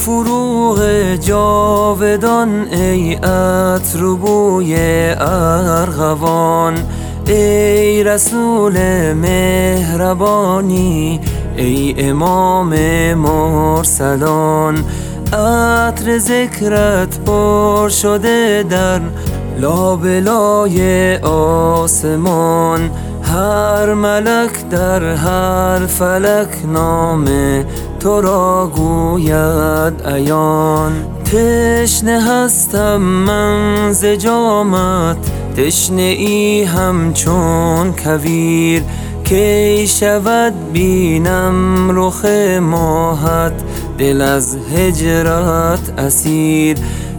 فروغ جاودان ای عطر بوی ارغوان. ای رسول مهربانی ای امام مرسلان. عطر ذکرت پر شده در لابلای آسمان. هر ملک در هر فلک نام تو را گوید عیان. تشنه هستم من ز جامت تشنه ای همچون کویر. کی شود بینم رخ ماهت دل از هجرت اسیر.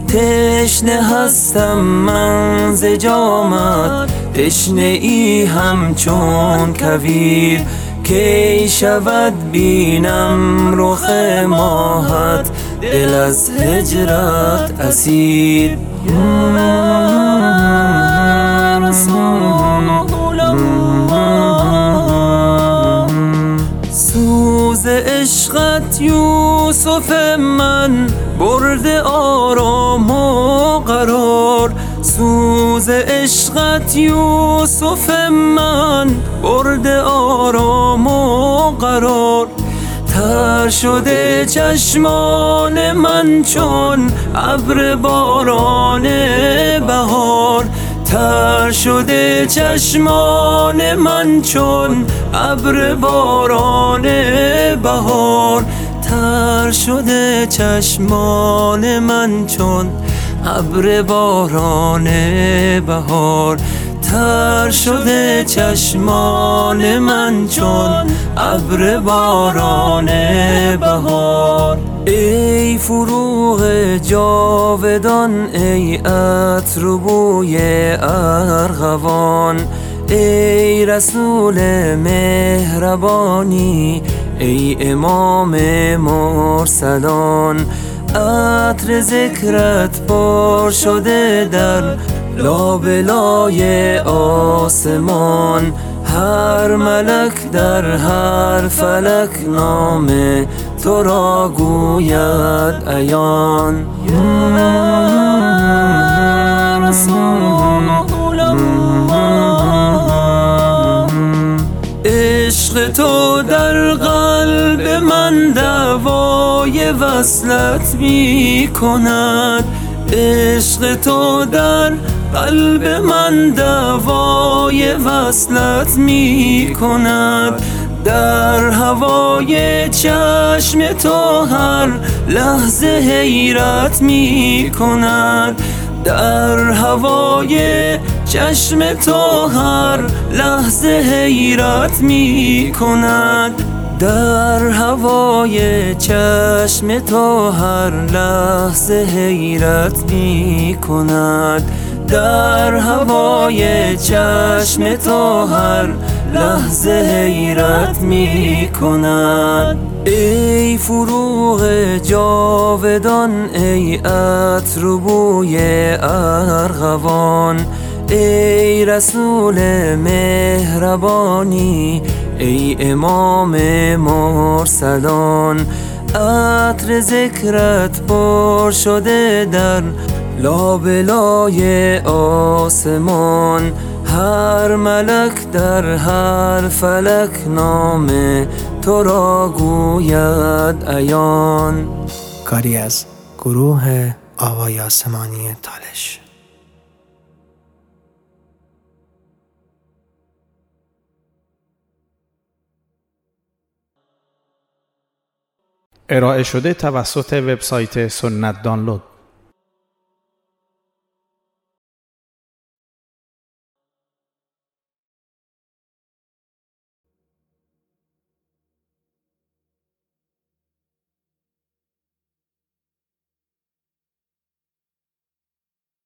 تشنه هستم من ز جامت تشنه ای همچون کویر. کی شود بینم رخ ماهت؟ دل از هجرت اسیر. سوز عشقت یوسف من برده آرام و قرار. سوز عشقت یوسف من قرار تر شده چشمان من چون ابر باران بهار. تر شده چشمان من چون ابر باران بهار. تر شده چشمان من چون ابر باران بهار. تر شده چشمان من چون ابر باران بهار. ای فروغ جاودان ای عطر بوی ارغوان. ای رسول مهربانی ای امام مرسلان. عطر ذکرت پر شده در لابلای آسمان هر ملک در هر فلک نام تو را گوید عیان. عشق تو در قلب من دوای وصلت می کند عشق تو در قلب من دوای وصلت می کند در هوای چشم تو هر لحظه حیرت می کند در هوای چشم تو هر لحظه حیرت می کند در هوای چشم تو هر لحظه حیرت می کند در هوای چشم تو هر لحظه حیرت می کند ای فروغ جاودان ای عطر بوی ارغوان ای رسول مهربانی ای امام مرسلان عطر ذکرت پر شده در لابلای آسمان هر ملک در هر فلک نام تو را گوید عیان. کاری از گروه آوای آسمانی تالش. ارائه شده توسط وبسایت سنت دانلود.